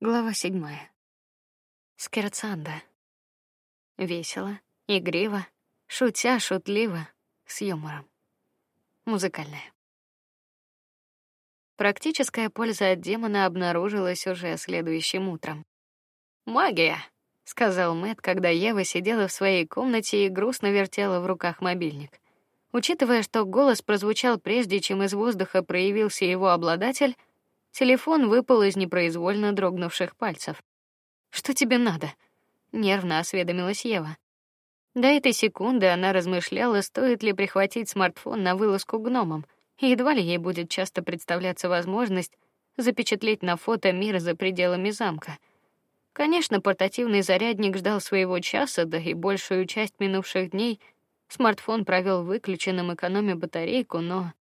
Глава седьмая. Скерцанда. Весело, игриво, шутя, шутливо, с юмором. Музыкальная. Практическая польза от демона обнаружилась уже следующим утром. Магия, сказал Мэт, когда Ева сидела в своей комнате и грустно вертела в руках мобильник. Учитывая, что голос прозвучал прежде, чем из воздуха проявился его обладатель, Телефон выпал из непроизвольно дрогнувших пальцев. Что тебе надо? нервно осведомилась Ева. До этой секунды она размышляла, стоит ли прихватить смартфон на вылазку гномам. едва ли ей будет часто представляться возможность запечатлеть на фото мир за пределами замка. Конечно, портативный зарядник ждал своего часа, да и большую часть минувших дней смартфон провел выключенным, экономя батарейку, но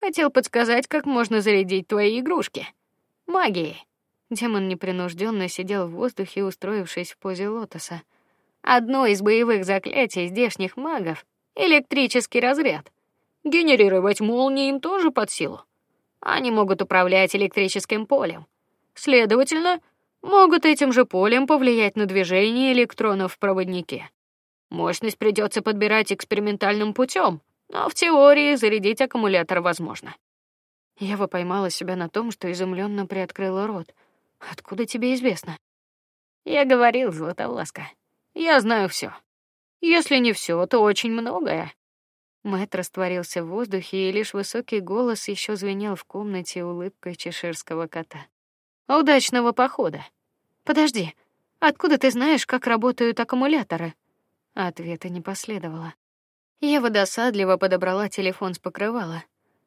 Хотел подсказать, как можно зарядить твои игрушки. Магией. Демон непринужденно сидел в воздухе, устроившись в позе лотоса. Одно из боевых заклятий здешних магов электрический разряд. Генерировать молнии им тоже под силу. Они могут управлять электрическим полем. Следовательно, могут этим же полем повлиять на движение электронов в проводнике. Мощность придется подбирать экспериментальным путем, но в теории зарядить аккумулятор возможно. Я поймала себя на том, что изумленно приоткрыла рот. Откуда тебе известно? Я говорил, Златовласка. Я знаю все. Если не все, то очень многое. Мэт растворился в воздухе, и лишь высокий голос еще звенел в комнате улыбкой чеширского кота. Удачного похода. Подожди. Откуда ты знаешь, как работают аккумуляторы? Ответа не последовало. Ева досадливо подобрала телефон с покрывала.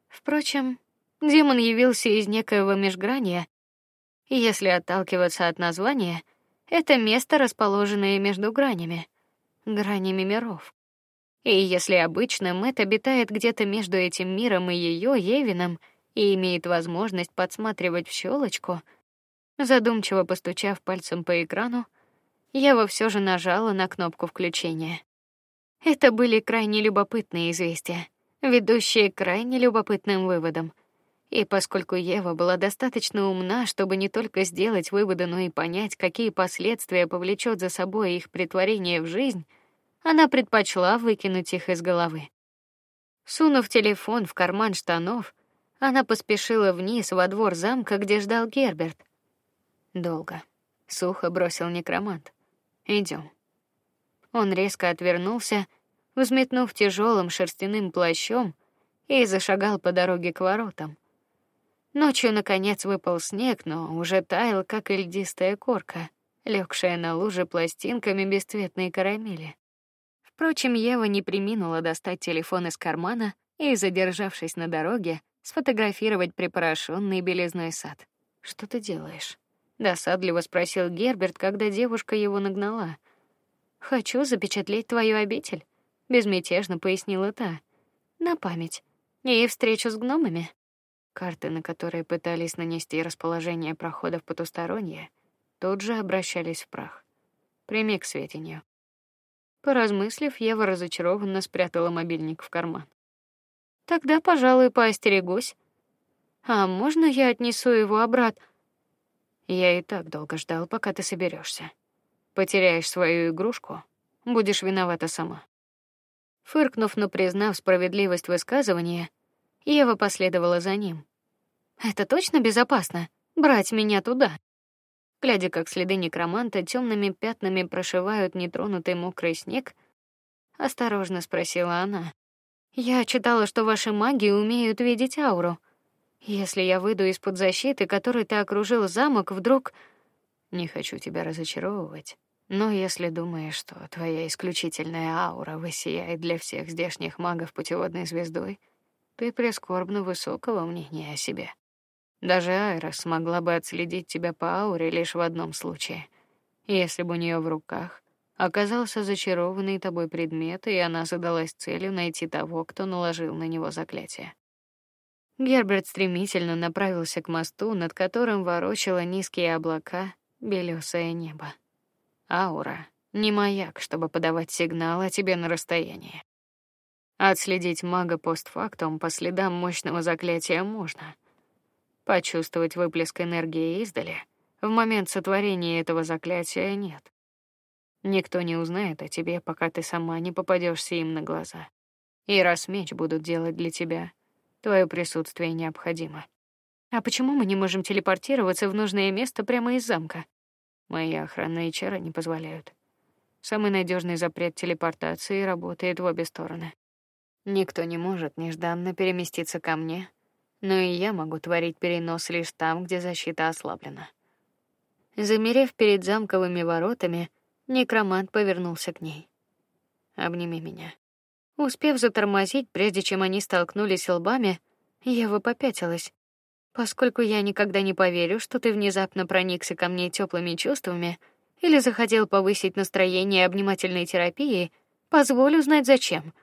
Впрочем, демон явился из некоего межграния. И если отталкиваться от названия, это место, расположенное между гранями, гранями миров. И если обычно Мэт обитает где-то между этим миром и ее Евином и имеет возможность подсматривать в щелочку, задумчиво постучав пальцем по экрану, Ева все же нажала на кнопку включения. Это были крайне любопытные известия, ведущие к крайне любопытным выводам. И поскольку Ева была достаточно умна, чтобы не только сделать выводы, но и понять, какие последствия повлечет за собой их притворение в жизнь, она предпочла выкинуть их из головы. Сунув телефон в карман штанов, она поспешила вниз во двор замка, где ждал Герберт. Долго, сухо бросил некромант. Идем. Он резко отвернулся, взметнув тяжелым шерстяным плащом, и зашагал по дороге к воротам. Ночью наконец выпал снег, но уже таял, как и льдистая корка, легшая на луже пластинками бесцветной карамели. Впрочем, Ева не приминула достать телефон из кармана и, задержавшись на дороге, сфотографировать припорошенный белизной сад. Что ты делаешь? досадливо спросил Герберт, когда девушка его нагнала. Хочу запечатлеть твою обитель, безмятежно пояснила та. На память. И встречу с гномами. Карты, на которые пытались нанести расположение проходов потусторонние, тут же обращались в прах. Прими к сведению. Поразмыслив, Ева разочарованно спрятала мобильник в карман. Тогда, пожалуй, поостерегусь. А можно я отнесу его обратно? Я и так долго ждал, пока ты соберешься. Потеряешь свою игрушку, будешь виновата сама. Фыркнув, но признав справедливость высказывания, Ева последовала за ним. Это точно безопасно брать меня туда. Глядя, как следы некроманта темными пятнами прошивают нетронутый мокрый снег, осторожно спросила она: "Я читала, что ваши маги умеют видеть ауру. Если я выйду из-под защиты, которой ты окружил замок, вдруг не хочу тебя разочаровывать, но если думаешь, что твоя исключительная аура высияет для всех здешних магов путеводной звездой, ты прискорбно высокого мнения о себе. Даже Айра смогла бы отследить тебя по ауре лишь в одном случае, если бы у нее в руках оказался зачарованный тобой предмет, и она задалась целью найти того, кто наложил на него заклятие. Герберт стремительно направился к мосту, над которым ворочало низкие облака белесое небо. Аура не маяк, чтобы подавать сигнал о тебе на расстоянии. Отследить мага постфактум по следам мощного заклятия можно. Почувствовать выплеск энергии издали В момент сотворения этого заклятия нет. Никто не узнает о тебе, пока ты сама не попадешься им на глаза. И раз меч будут делать для тебя, твое присутствие необходимо. А почему мы не можем телепортироваться в нужное место прямо из замка? Мои охранные чары не позволяют. Самый надежный запрет телепортации работает в обе стороны. Никто не может нежданно переместиться ко мне, но и я могу творить перенос лишь там, где защита ослаблена. Замерев перед замковыми воротами, некромант повернулся к ней. Обними меня. Успев затормозить, прежде чем они столкнулись лбами, Ева попятилась. Поскольку я никогда не поверю, что ты внезапно проникся ко мне теплыми чувствами или захотел повысить настроение обнимательной терапией, позволю знать зачем.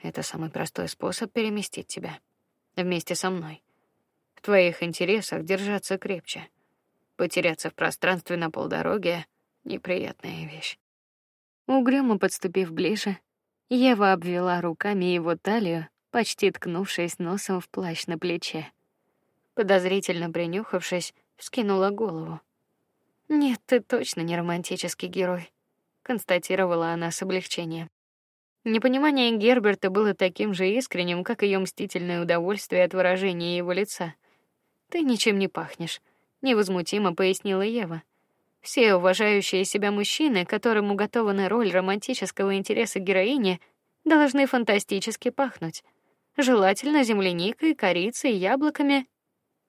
Это самый простой способ переместить тебя вместе со мной. В твоих интересах держаться крепче. Потеряться в пространстве на полдороге неприятная вещь. Угрюмо подступив ближе, Ева обвела руками его талию, почти ткнувшись носом в плащ на плече. Подозрительно принюхавшись, вскинула голову. Нет, ты точно не романтический герой, констатировала она с облегчением. Непонимание Герберта было таким же искренним, как ее мстительное удовольствие от выражения его лица. Ты ничем не пахнешь, невозмутимо пояснила Ева. Все уважающие себя мужчины, которым уготована роль романтического интереса героини, должны фантастически пахнуть. Желательно земляникой, корицей, яблоками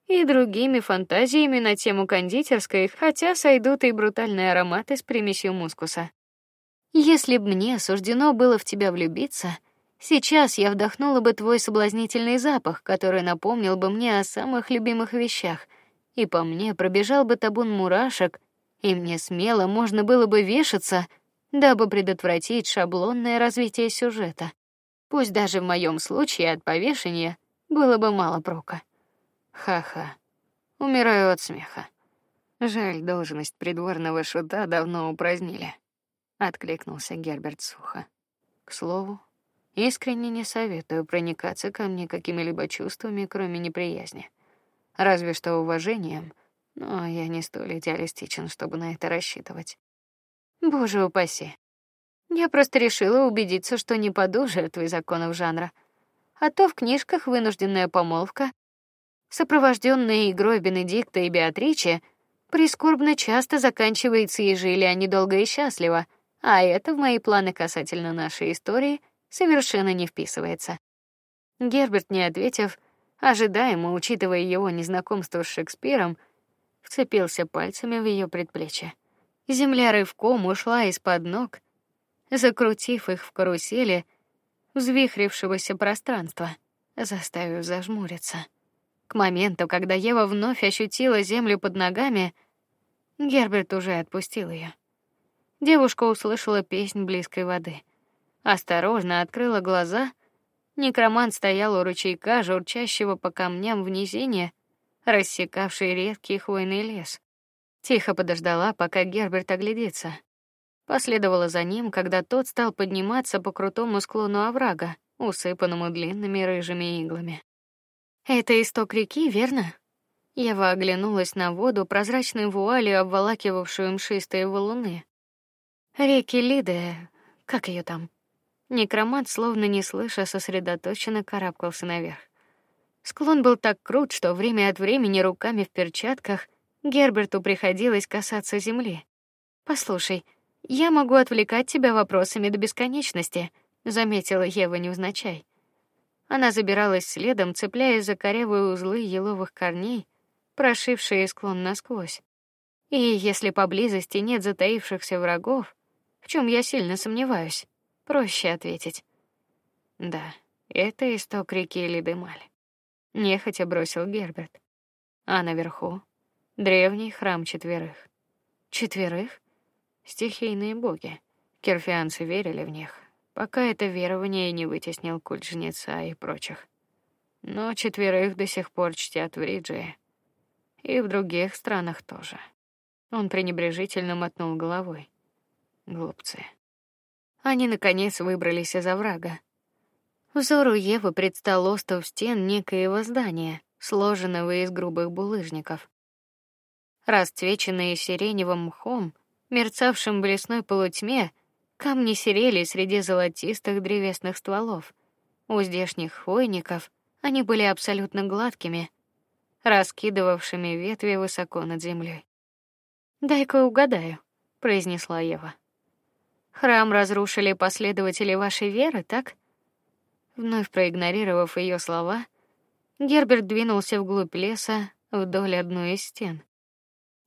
и другими фантазиями на тему кондитерской, хотя сойдут и брутальные ароматы с примесью мускуса. Если б мне суждено было в тебя влюбиться, сейчас я вдохнула бы твой соблазнительный запах, который напомнил бы мне о самых любимых вещах, и по мне пробежал бы табун мурашек, и мне смело можно было бы вешаться, дабы предотвратить шаблонное развитие сюжета. Пусть даже в моем случае от повешения было бы мало прока. Ха-ха. Умираю от смеха. Жаль, должность придворного шута давно упразднили. Откликнулся Герберт сухо. К слову, искренне не советую проникаться ко мне какими-либо чувствами, кроме неприязни. Разве что уважением, но я не столь идеалистичен, чтобы на это рассчитывать. Боже упаси. Я просто решила убедиться, что не паду жертвой законов жанра. А то в книжках вынужденная помолвка, сопровожденная игрой Бенедикта и Беатриче, прискорбно часто заканчивается и жили они долго и счастливо, а это в мои планы касательно нашей истории совершенно не вписывается. Герберт, не ответив, ожидаемо, учитывая его незнакомство с Шекспиром, вцепился пальцами в ее предплечье. Земля рывком ушла из-под ног, закрутив их в карусели взвихрившегося пространства, заставив зажмуриться. К моменту, когда Ева вновь ощутила землю под ногами, Герберт уже отпустил ее. Девушка услышала песнь близкой воды. Осторожно открыла глаза. Некромант стоял у ручейка, журчащего по камням в низине, рассекавший редкий хвойный лес. Тихо подождала, пока Герберт оглядится. Последовала за ним, когда тот стал подниматься по крутому склону оврага, усыпанному длинными рыжими иглами. Это исток реки, верно? Ева оглянулась на воду, прозрачной вуалью обволакивавшую мшистые валуны. Реки Лиды, как ее там? Некромант, словно не слыша, сосредоточенно карабкался наверх. Склон был так крут, что время от времени руками в перчатках Герберту приходилось касаться земли. Послушай, я могу отвлекать тебя вопросами до бесконечности, заметила Ева невзначай. Она забиралась следом, цепляясь за корявые узлы еловых корней, прошившие склон насквозь. И если поблизости нет затаившихся врагов, в чем я сильно сомневаюсь, проще ответить. Да, это исток реки Лидемаль. Нехотя бросил Герберт. А наверху древний храм четверых. Четверых? Стихийные боги. Керфианцы верили в них, пока это верование не вытеснил культ жнеца и прочих. Но четверых до сих пор чтят в Риджии. И в других странах тоже. Он пренебрежительно мотнул головой. Глупцы. Они наконец выбрались из оврага. Взору Евы предстал остов стен некоего здания, сложенного из грубых булыжников. Расцвеченные сиреневым мхом, мерцавшим в лесной полутьме, камни серели среди золотистых древесных стволов. У здешних хвойников они были абсолютно гладкими, раскидывавшими ветви высоко над землей. "Дай-ка угадаю", произнесла Ева. "Храм разрушили последователи вашей веры, так?" Вновь проигнорировав ее слова, Герберт двинулся вглубь леса, вдоль одной из стен.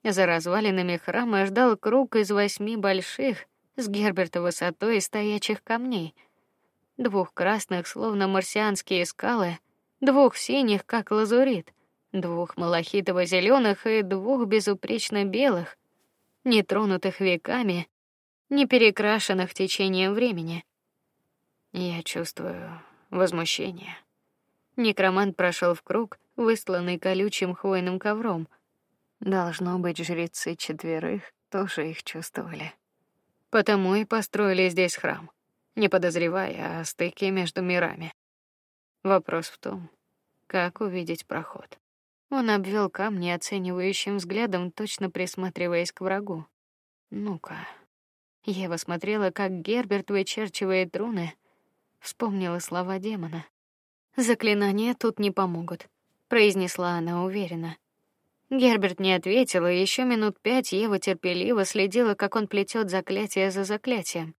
За развалинами храма ждал круг из восьми больших с Герберта высотой стоячих камней, двух красных, словно марсианские скалы, двух синих, как лазурит, двух малахитово зеленых и двух безупречно белых, не тронутых веками, не перекрашенных течением времени. Я чувствую возмущение. Некромант прошел в круг, высланный колючим хвойным ковром. Должно быть, жрецы четверых тоже их чувствовали. Потому и построили здесь храм, не подозревая о стыке между мирами. Вопрос в том, как увидеть проход. Он обвел камни оценивающим взглядом, точно присматриваясь к врагу. Ну-ка. Ева смотрела, как Герберт вычерчивает руны, вспомнила слова демона. Заклинания тут не помогут, произнесла она уверенно. Герберт не ответил, и еще минут пять Ева терпеливо следила, как он плетет заклятие за заклятием.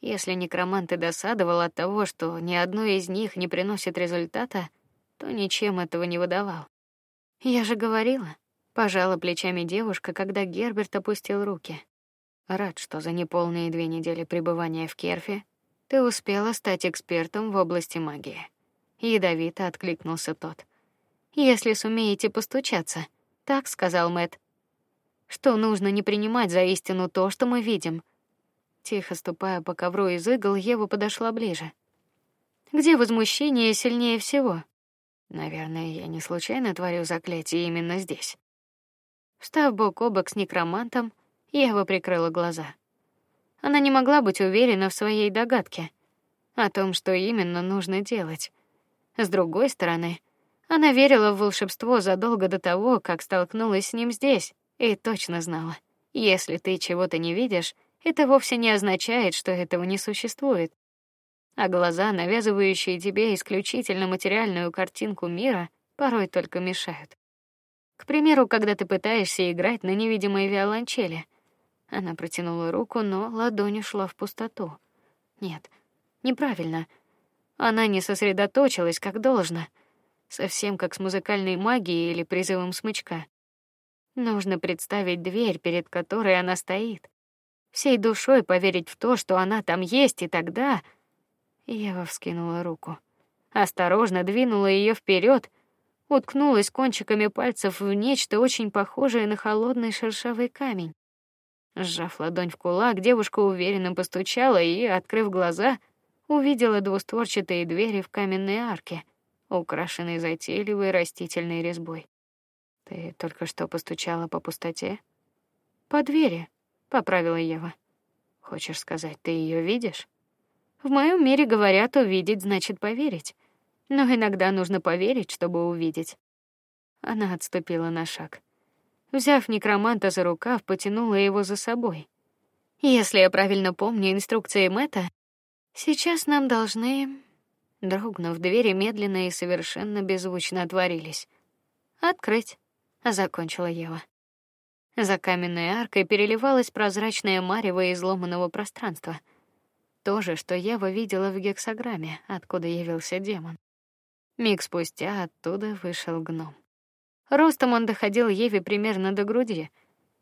Если некромант и досадовал от того, что ни одно из них не приносит результата, то ничем этого не выдавал. Я же говорила, пожала плечами девушка, когда Герберт опустил руки. Рад, что за неполные две недели пребывания в Керфе ты успела стать экспертом в области магии. Ядовито откликнулся тот. Если сумеете постучаться, так сказал Мэт. Что нужно не принимать за истину то, что мы видим. Тихо ступая по ковру из игл, Ева подошла ближе. Где возмущение сильнее всего? Наверное, я не случайно творю заклятие именно здесь. Встав бок о бок с некромантом, Ева прикрыла глаза. Она не могла быть уверена в своей догадке о том, что именно нужно делать. С другой стороны, она верила в волшебство задолго до того, как столкнулась с ним здесь, и точно знала: если ты чего-то не видишь, это вовсе не означает, что этого не существует. А глаза, навязывающие тебе исключительно материальную картинку мира, порой только мешают. К примеру, когда ты пытаешься играть на невидимой виолончели, она протянула руку, но ладонь ушла в пустоту. Нет, неправильно. Она не сосредоточилась как должно, совсем как с музыкальной магией или призывом смычка. Нужно представить дверь, перед которой она стоит, всей душой поверить в то, что она там есть, и тогда я вскинула руку, осторожно двинула ее вперед, уткнулась кончиками пальцев в нечто очень похожее на холодный шершавый камень. Сжав ладонь в кулак, девушка уверенно постучала и, открыв глаза, увидела двустворчатые двери в каменной арке, украшенные затейливой растительной резьбой. Ты только что постучала по пустоте? По двери, поправила Ева. Хочешь сказать, ты ее видишь? В моем мире говорят, увидеть значит поверить. Но иногда нужно поверить, чтобы увидеть. Она отступила на шаг. Взяв некроманта за рукав, потянула его за собой. Если я правильно помню инструкции Мэта, сейчас нам должны Дрогнув, двери медленно и совершенно беззвучно отворились. Открыть, закончила Ева. За каменной аркой переливалась прозрачная марево изломанного пространства. То же, что Ева видела в гексограмме, откуда явился демон. Миг спустя оттуда вышел гном. Ростом он доходил Еве примерно до груди.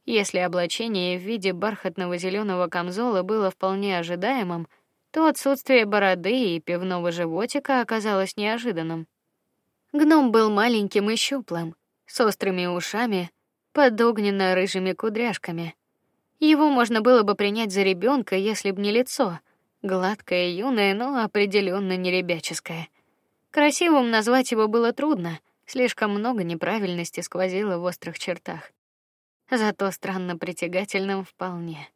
Если облачение в виде бархатного зеленого камзола было вполне ожидаемым, то отсутствие бороды и пивного животика оказалось неожиданным. Гном был маленьким и щуплым, с острыми ушами, под огненно-рыжими кудряшками. Его можно было бы принять за ребенка, если б не лицо, гладкое, юное, но определенно не ребяческое. Красивым назвать его было трудно. Слишком много неправильности сквозило в острых чертах. Зато странно притягательным вполне.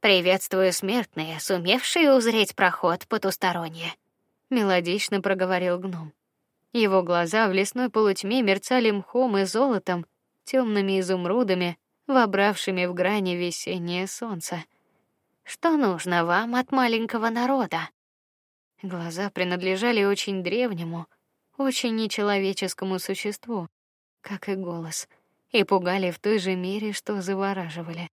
Приветствую смертные, сумевшие узреть проход потусторонне, мелодично проговорил гном. Его глаза в лесной полутьме мерцали мхом и золотом, темными изумрудами, вобравшими в грани весеннее солнце. Что нужно вам от маленького народа? Глаза принадлежали очень древнему, очень нечеловеческому существу, как и голос, и пугали в той же мере, что завораживали.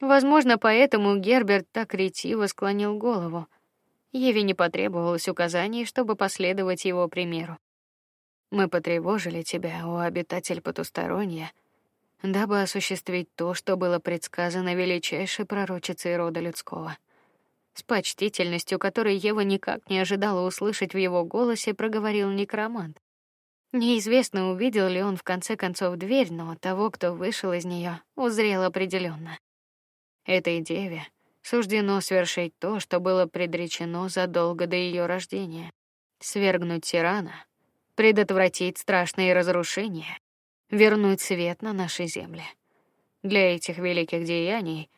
Возможно, поэтому Герберт так ретиво склонил голову. Еве не потребовалось указаний, чтобы последовать его примеру. Мы потревожили тебя, о обитатель потусторонния, дабы осуществить то, что было предсказано величайшей пророчицей рода людского. С почтительностью, которой Ева никак не ожидала услышать в его голосе, проговорил некромант. Неизвестно, увидел ли он в конце концов дверь, но того, кто вышел из нее, узрел определенно. Этой деве суждено свершить то, что было предречено задолго до ее рождения: свергнуть тирана, предотвратить страшные разрушения, вернуть свет на нашей земле. Для этих великих деяний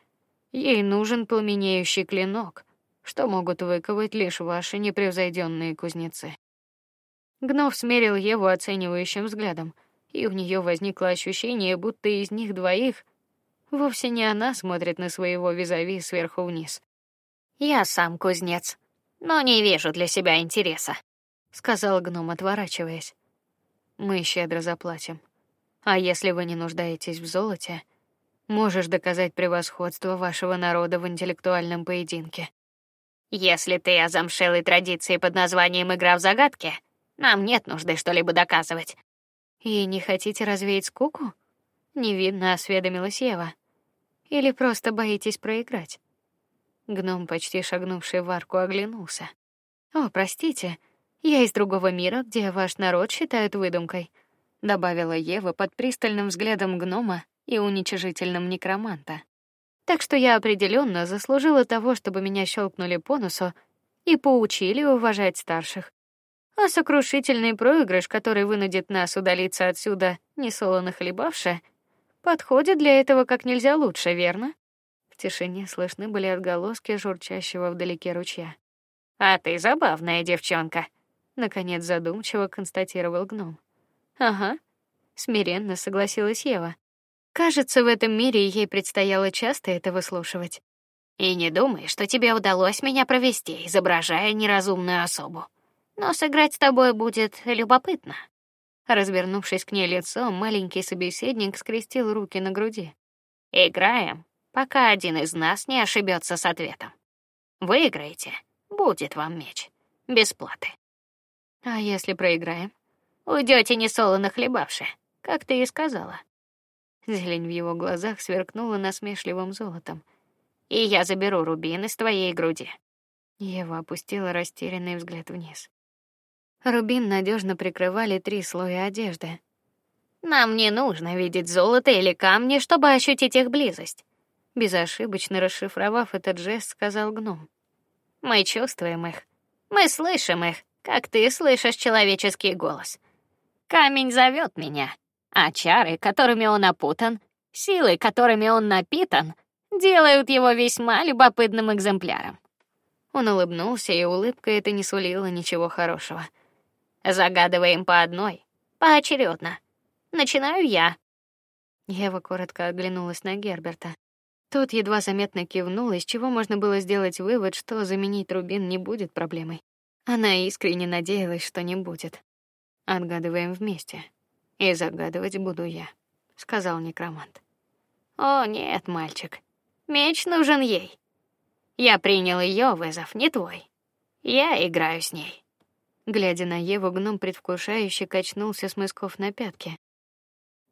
ей нужен пламенеющий клинок, что могут выковать лишь ваши непревзойденные кузнецы. Гнов смерил Еву оценивающим взглядом, и у нее возникло ощущение, будто из них двоих вовсе не она смотрит на своего визави сверху вниз. Я сам кузнец, но не вижу для себя интереса, сказал гном, отворачиваясь. Мы щедро заплатим. А если вы не нуждаетесь в золоте, можешь доказать превосходство вашего народа в интеллектуальном поединке. Если ты о замшелой традиции под названием игра в загадки, нам нет нужды что-либо доказывать. И не хотите развеять скуку? Невидно осведомилась Ева. Или просто боитесь проиграть? Гном, почти шагнувший в арку, оглянулся. О, простите, я из другого мира, где ваш народ считают выдумкой, добавила Ева под пристальным взглядом гнома и уничижительным некроманта. Так что я определенно заслужила того, чтобы меня щелкнули по носу и поучили уважать старших а сокрушительный проигрыш, который вынудит нас удалиться отсюда, не солоно хлебавши, подходит для этого как нельзя лучше, верно? В тишине слышны были отголоски журчащего вдалеке ручья. А ты забавная девчонка, наконец задумчиво констатировал гном. Ага, смиренно согласилась Ева. Кажется, в этом мире ей предстояло часто это выслушивать. И не думай, что тебе удалось меня провести, изображая неразумную особу но сыграть с тобой будет любопытно. Развернувшись к ней лицом, маленький собеседник скрестил руки на груди. Играем, пока один из нас не ошибется с ответом. Выиграете, будет вам меч без платы. А если проиграем, уйдете не солоно хлебавши, как ты и сказала. Зелень в его глазах сверкнула насмешливым золотом. И я заберу рубин из твоей груди. Ева опустила растерянный взгляд вниз. Рубин надежно прикрывали три слоя одежды. Нам не нужно видеть золото или камни, чтобы ощутить их близость. Безошибочно расшифровав этот жест, сказал гном. Мы чувствуем их, мы слышим их, как ты слышишь человеческий голос. Камень зовет меня, а чары, которыми он опутан, силы, которыми он напитан, делают его весьма любопытным экземпляром. Он улыбнулся, и улыбка эта не сулила ничего хорошего. Загадываем по одной, поочередно. Начинаю я. Ева коротко оглянулась на Герберта. Тот едва заметно кивнул, из чего можно было сделать вывод, что заменить рубин не будет проблемой. Она искренне надеялась, что не будет. Отгадываем вместе. И загадывать буду я, сказал некромант. О, нет, мальчик. Меч нужен ей. Я принял ее вызов, не твой. Я играю с ней. Глядя на Еву, гном предвкушающе качнулся с мысков на пятки.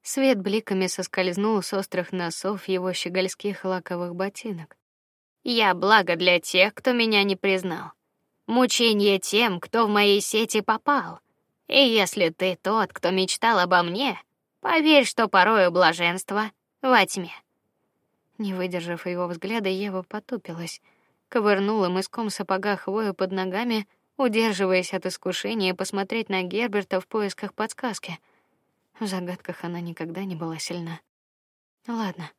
Свет бликами соскользнул с острых носов его щегольских лаковых ботинок. Я благо для тех, кто меня не признал. Мучение тем, кто в моей сети попал. И если ты тот, кто мечтал обо мне, поверь, что порою блаженство во тьме. Не выдержав его взгляда, Ева потупилась, ковырнула мыском сапога хвою под ногами удерживаясь от искушения посмотреть на Герберта в поисках подсказки. В загадках она никогда не была сильна. Ладно.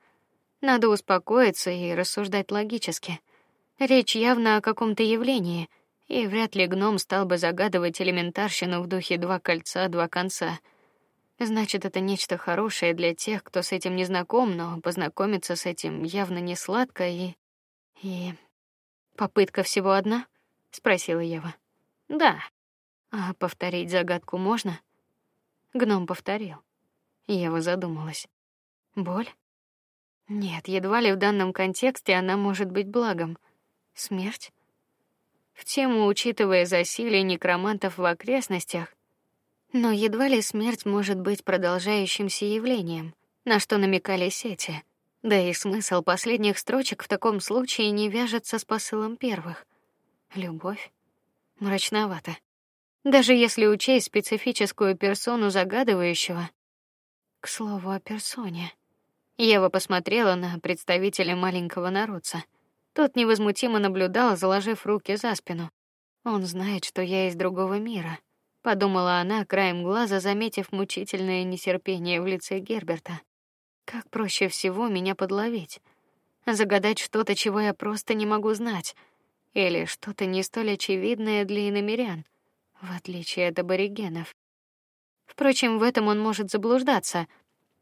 Надо успокоиться и рассуждать логически. Речь явно о каком-то явлении, и вряд ли гном стал бы загадывать элементарщину в духе два кольца, два конца. Значит, это нечто хорошее для тех, кто с этим не знаком, но познакомиться с этим явно не сладко и и попытка всего одна, спросила Ева. Да. А повторить загадку можно? Гном повторил. Ева задумалась. Боль? Нет, едва ли в данном контексте она может быть благом. Смерть? В тему, учитывая засилие некромантов в окрестностях, но едва ли смерть может быть продолжающимся явлением, на что намекали сети. Да и смысл последних строчек в таком случае не вяжется с посылом первых. Любовь мрачновато. Даже если учесть специфическую персону загадывающего. К слову о персоне. Ева посмотрела на представителя маленького народца. Тот невозмутимо наблюдал, заложив руки за спину. Он знает, что я из другого мира, подумала она, краем глаза заметив мучительное нетерпение в лице Герберта. Как проще всего меня подловить, загадать что-то, чего я просто не могу знать, или что-то не столь очевидное для иномерян, в отличие от аборигенов. Впрочем, в этом он может заблуждаться.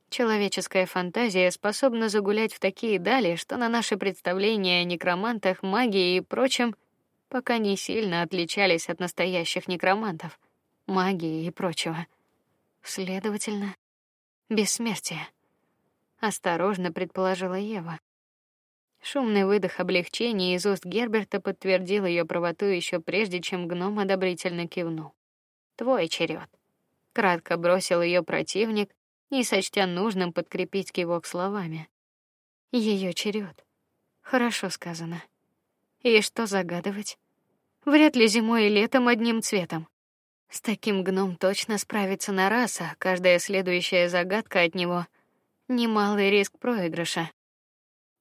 Человеческая фантазия способна загулять в такие дали, что на наши представления о некромантах, магии и прочем пока не сильно отличались от настоящих некромантов, магии и прочего. Следовательно, бессмертие. Осторожно предположила Ева. Шумный выдох облегчения из уст Герберта подтвердил ее правоту еще прежде, чем гном одобрительно кивнул. Твой черед. Кратко бросил ее противник, не сочтя нужным подкрепить кивок словами. Ее черед. Хорошо сказано. И что загадывать? Вряд ли зимой и летом одним цветом. С таким гном точно справится на раз, а каждая следующая загадка от него немалый риск проигрыша.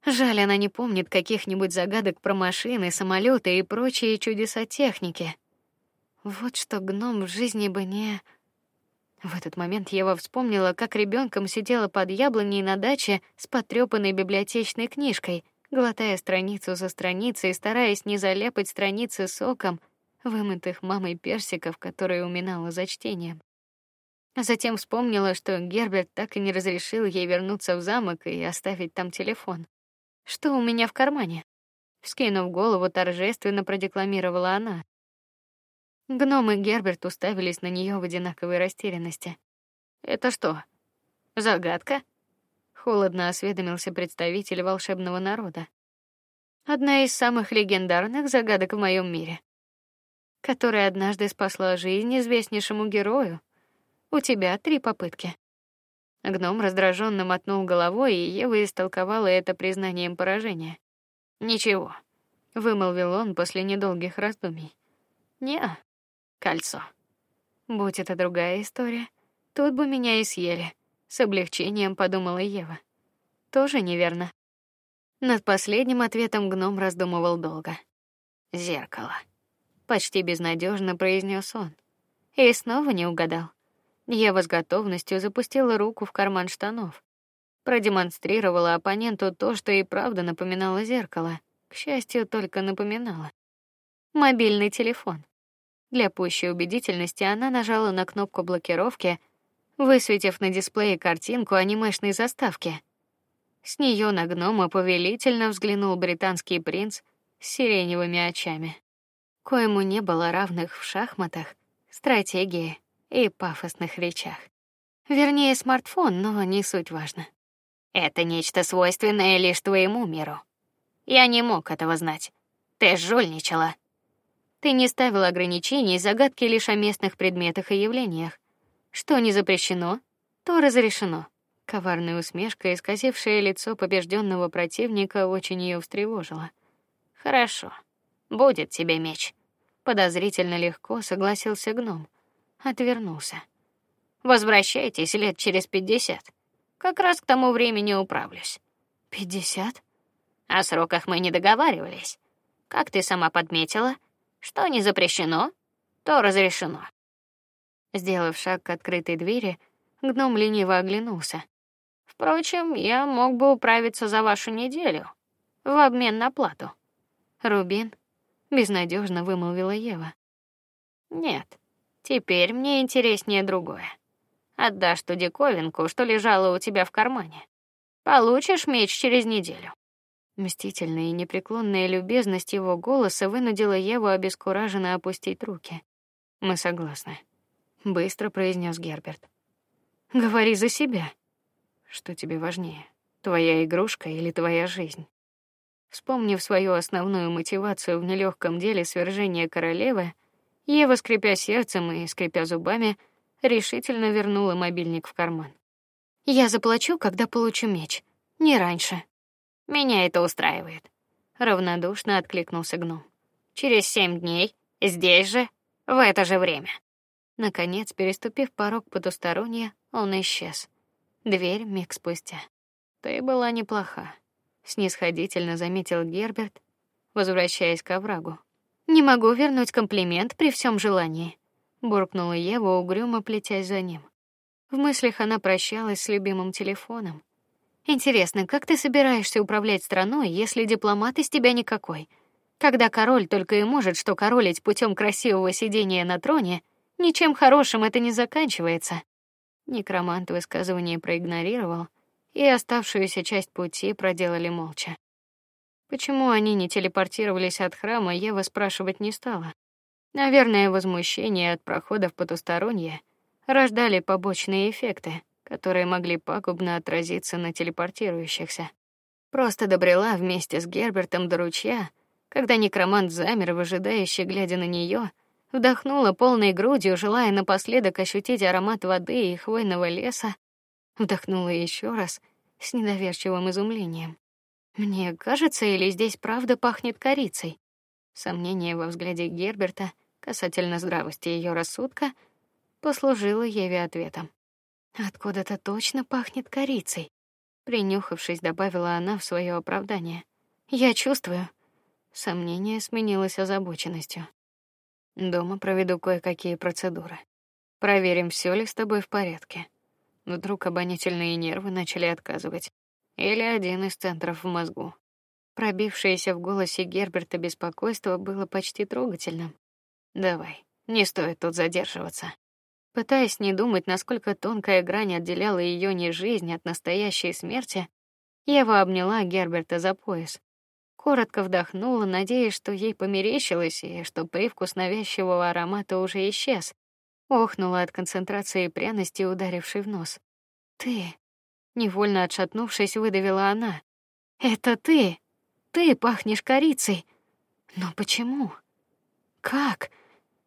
Жаль, она не помнит каких-нибудь загадок про машины, самолеты и прочие чудеса техники. Вот что гном в жизни бы не в этот момент Ева вспомнила, как ребенком сидела под яблоней на даче с потрёпанной библиотечной книжкой, глотая страницу за страницей, стараясь не заляпать страницы соком, вымытых мамой персиков, которые уминала за чтением. Затем вспомнила, что Герберт так и не разрешил ей вернуться в замок и оставить там телефон. Что у меня в кармане? Вскинув голову, торжественно продекламировала она. Гном и Герберт уставились на нее в одинаковой растерянности. Это что? Загадка? Холодно осведомился представитель волшебного народа. Одна из самых легендарных загадок в моем мире, которая однажды спасла жизнь известнейшему герою. У тебя три попытки. Гном раздраженно мотнул головой, и Ева истолковала это признанием поражения. Ничего, вымолвил он после недолгих раздумий. Не, кольцо. Будь это другая история, тут бы меня и съели. С облегчением подумала Ева. Тоже неверно. Над последним ответом гном раздумывал долго. Зеркало. Почти безнадежно произнес он. И снова не угадал. Ева с готовностью запустила руку в карман штанов, продемонстрировала оппоненту то, что и правда напоминало зеркало. К счастью, только напоминало. Мобильный телефон. Для пущей убедительности она нажала на кнопку блокировки, высветив на дисплее картинку анимешной заставки. С нее на гнома повелительно взглянул британский принц с сиреневыми очами, коему не было равных в шахматах, стратегии и пафосных речах. Вернее, смартфон, но не суть важно. Это нечто свойственное лишь твоему миру. Я не мог этого знать. Ты жульничала. Ты не ставил ограничений, загадки лишь о местных предметах и явлениях. Что не запрещено, то разрешено. Коварная усмешка, исказившая лицо побежденного противника, очень ее встревожила. Хорошо. Будет тебе меч. Подозрительно легко согласился гном. Отвернулся. Возвращайтесь лет через пятьдесят. Как раз к тому времени управлюсь. Пятьдесят? О сроках мы не договаривались. Как ты сама подметила, что не запрещено, то разрешено. Сделав шаг к открытой двери, гном лениво оглянулся. Впрочем, я мог бы управиться за вашу неделю в обмен на плату. Рубин безнадежно вымолвила Ева. Нет. Теперь мне интереснее другое. отдашь ту диковинку, что лежала у тебя в кармане. Получишь меч через неделю. Мстительная и непреклонная любезность его голоса вынудила Еву обескураженно опустить руки. Мы согласны, быстро произнес Герберт. Говори за себя. Что тебе важнее, твоя игрушка или твоя жизнь? Вспомнив свою основную мотивацию в нелегком деле свержения королевы, Ева, скрипя сердцем и скрипя зубами, решительно вернула мобильник в карман. Я заплачу, когда получу меч, не раньше. Меня это устраивает, равнодушно откликнулся гном. Через семь дней здесь же в это же время. Наконец, переступив порог потустороннее, он исчез. Дверь миг спустя. Ты была неплоха, снисходительно заметил Герберт, возвращаясь к оврагу. Не могу вернуть комплимент при всем желании, буркнула Ева, угрюмо плетясь за ним. В мыслях она прощалась с любимым телефоном. Интересно, как ты собираешься управлять страной, если дипломат из тебя никакой? Когда король только и может что королить путем красивого сидения на троне, ничем хорошим это не заканчивается. Некромант высказывание проигнорировал, и оставшуюся часть пути проделали молча. Почему они не телепортировались от храма, Ева спрашивать не стала. Наверное, возмущение от проходов потусторонние рождали побочные эффекты, которые могли пагубно отразиться на телепортирующихся. Просто добрела вместе с Гербертом до ручья, когда некромант замер, выжидающе глядя на нее, вдохнула полной грудью, желая напоследок ощутить аромат воды и хвойного леса, вдохнула еще раз с недоверчивым изумлением. Мне кажется, или здесь правда пахнет корицей? Сомнение во взгляде Герберта касательно здравости ее рассудка послужило Еве ответом. Откуда-то точно пахнет корицей, принюхавшись, добавила она в свое оправдание. Я чувствую, Сомнение сменилось озабоченностью. Дома проведу кое-какие процедуры. Проверим, все ли с тобой в порядке. Вдруг обонятельные нервы начали отказывать, или один из центров в мозгу. Пробившееся в голосе Герберта беспокойство было почти трогательным. Давай, не стоит тут задерживаться. Пытаясь не думать, насколько тонкая грань отделяла ее не жизнь от настоящей смерти, Ева обняла Герберта за пояс коротко вдохнула, надеясь, что ей померещилось и что привкус навязчивого аромата уже исчез. Охнула от концентрации пряности, ударившей в нос. Ты, невольно отшатнувшись, выдавила она. Это ты. Ты пахнешь корицей. Но почему? Как?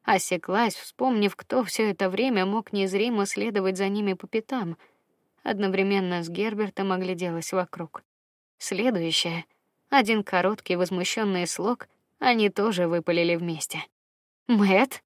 Осеклась, вспомнив, кто все это время мог незримо следовать за ними по пятам. Одновременно с Гербертом огляделась вокруг. Следующее один короткий возмущенный слог, они тоже выпалили вместе. Мэт,